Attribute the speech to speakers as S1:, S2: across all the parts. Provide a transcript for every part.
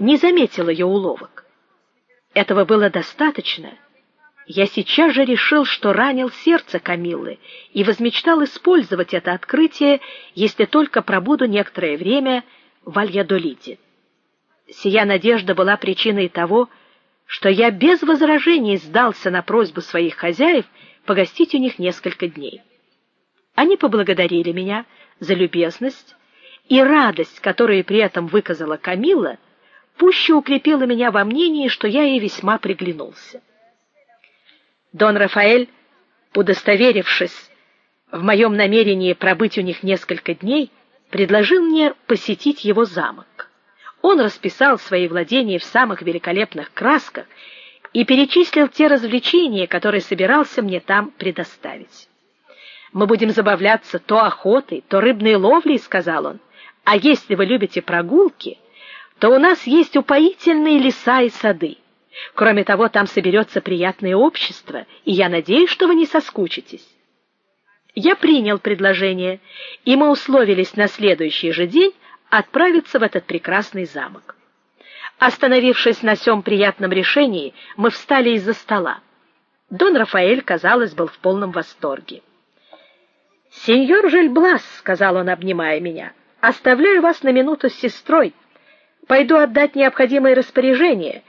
S1: не заметил ее уловок. Этого было достаточно. Я сейчас же решил, что ранил сердце Камиллы и возмечтал использовать это открытие, если только пробуду некоторое время в Альядолиде. Сия надежда была причиной того, что я без возражений сдался на просьбу своих хозяев погостить у них несколько дней. Они поблагодарили меня за любезность, и радость, которую при этом выказала Камилла, пуще укрепила меня во мнении, что я ей весьма приглянулся. Дон Рафаэль, удостоверившись в моем намерении пробыть у них несколько дней, предложил мне посетить его замок. Он расписал свои владения в самых великолепных красках и перечислил те развлечения, которые собирался мне там предоставить. Мы будем забавляться то охотой, то рыбной ловлей, сказал он. А если вы любите прогулки, то у нас есть упоительные леса и сады. Кроме того, там соберется приятное общество, и я надеюсь, что вы не соскучитесь. Я принял предложение, и мы условились на следующий же день отправиться в этот прекрасный замок. Остановившись на сём приятном решении, мы встали из-за стола. Дон Рафаэль, казалось, был в полном восторге. "Сеньор Жельблас", сказал он, обнимая меня. "Оставляю вас на минуту с сестрой. Пойду отдать необходимые распоряжения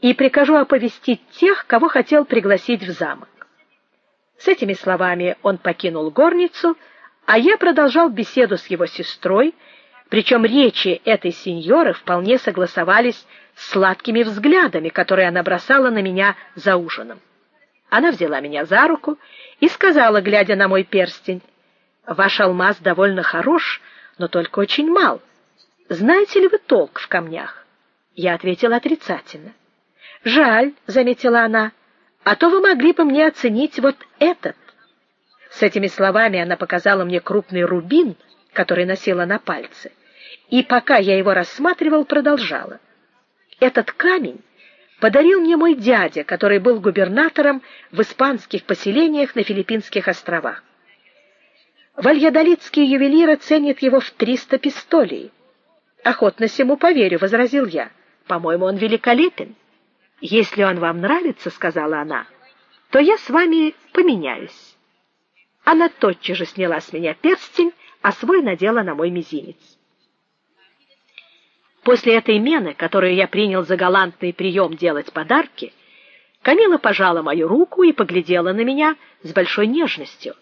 S1: и прикажу оповестить тех, кого хотел пригласить в замок". С этими словами он покинул горницу, а я продолжал беседу с его сестрой, причем речи этой сеньоры вполне согласовались с сладкими взглядами, которые она бросала на меня за ужином. Она взяла меня за руку и сказала, глядя на мой перстень: "Ваш алмаз довольно хорош, но только очень мал. Знаете ли вы толк в камнях?" Я ответила отрицательно. "Жаль", заметила она. "А то вы могли бы мне оценить вот этот". С этими словами она показала мне крупный рубин, который носила на пальце, и пока я его рассматривал, продолжала: "Этот камень подарил мне мой дядя, который был губернатором в испанских поселениях на Филиппинских островах. Вальядолидские ювелиры ценят его в триста пистолей. Охотно сему поверю, возразил я. По-моему, он великолепен. Если он вам нравится, сказала она, то я с вами поменяюсь. Она тотчас же сняла с меня перстень а свой надела на мой мизинец. После этой мены, которую я принял за галантный прием делать подарки, Камила пожала мою руку и поглядела на меня с большой нежностью,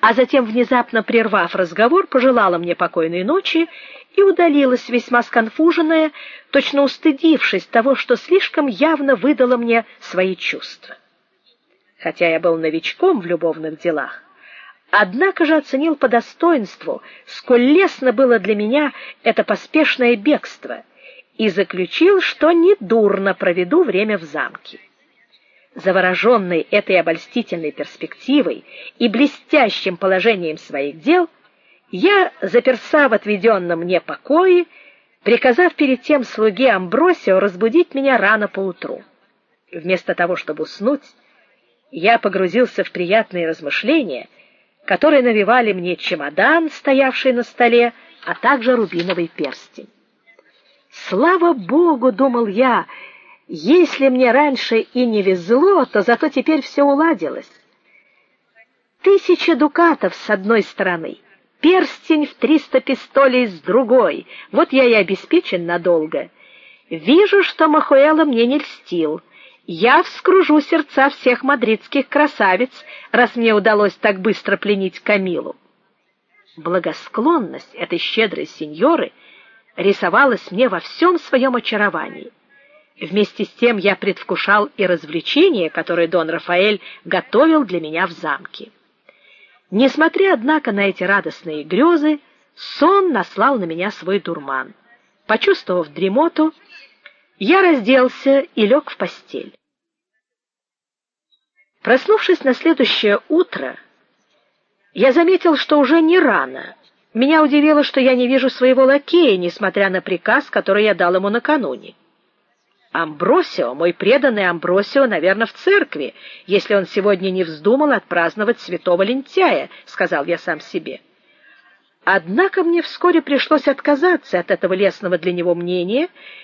S1: а затем внезапно прервав разговор, пожелала мне покойной ночи и удалилась весьма сконфуженная, точно устыдившись того, что слишком явно выдала мне свои чувства. Хотя я был новичком в любовных делах, Однако же оценил по достоинству, сколь лестно было для меня это поспешное бегство, и заключил, что не дурно проведу время в замке. Завороженный этой обольстительной перспективой и блестящим положением своих дел, я, заперся в отведенном мне покое, приказав перед тем слуге Амбросио разбудить меня рано поутру. Вместо того, чтобы уснуть, я погрузился в приятные размышления которые навевали мне чемодан, стоявший на столе, а также рубиновый перстень. Слава богу, думал я, если мне раньше и не везло, то зато теперь все уладилось. Тысяча дукатов с одной стороны, перстень в триста пистолей с другой. Вот я и обеспечен надолго. Вижу, что Махуэла мне не льстил. Я вскружу сердца всех мадридских красавиц, раз мне удалось так быстро пленить Камилу. Благосклонность этой щедрой сеньоры рисовалась мне во всем своем очаровании. Вместе с тем я предвкушал и развлечения, которые Дон Рафаэль готовил для меня в замке. Несмотря однако на эти радостные грезы, сон наслал на меня свой дурман. Почувствовав дремоту, я разделся и лег в постель. Проснувшись на следующее утро, я заметил, что уже не рано. Меня удивило, что я не вижу своего лакея, несмотря на приказ, который я дал ему накануне. Амбросио, мой преданный Амбросио, наверное, в церкви, если он сегодня не вздумал отпраздновать святого лентяя, сказал я сам себе. Однако мне вскоре пришлось отказаться от этого лестного для него мнения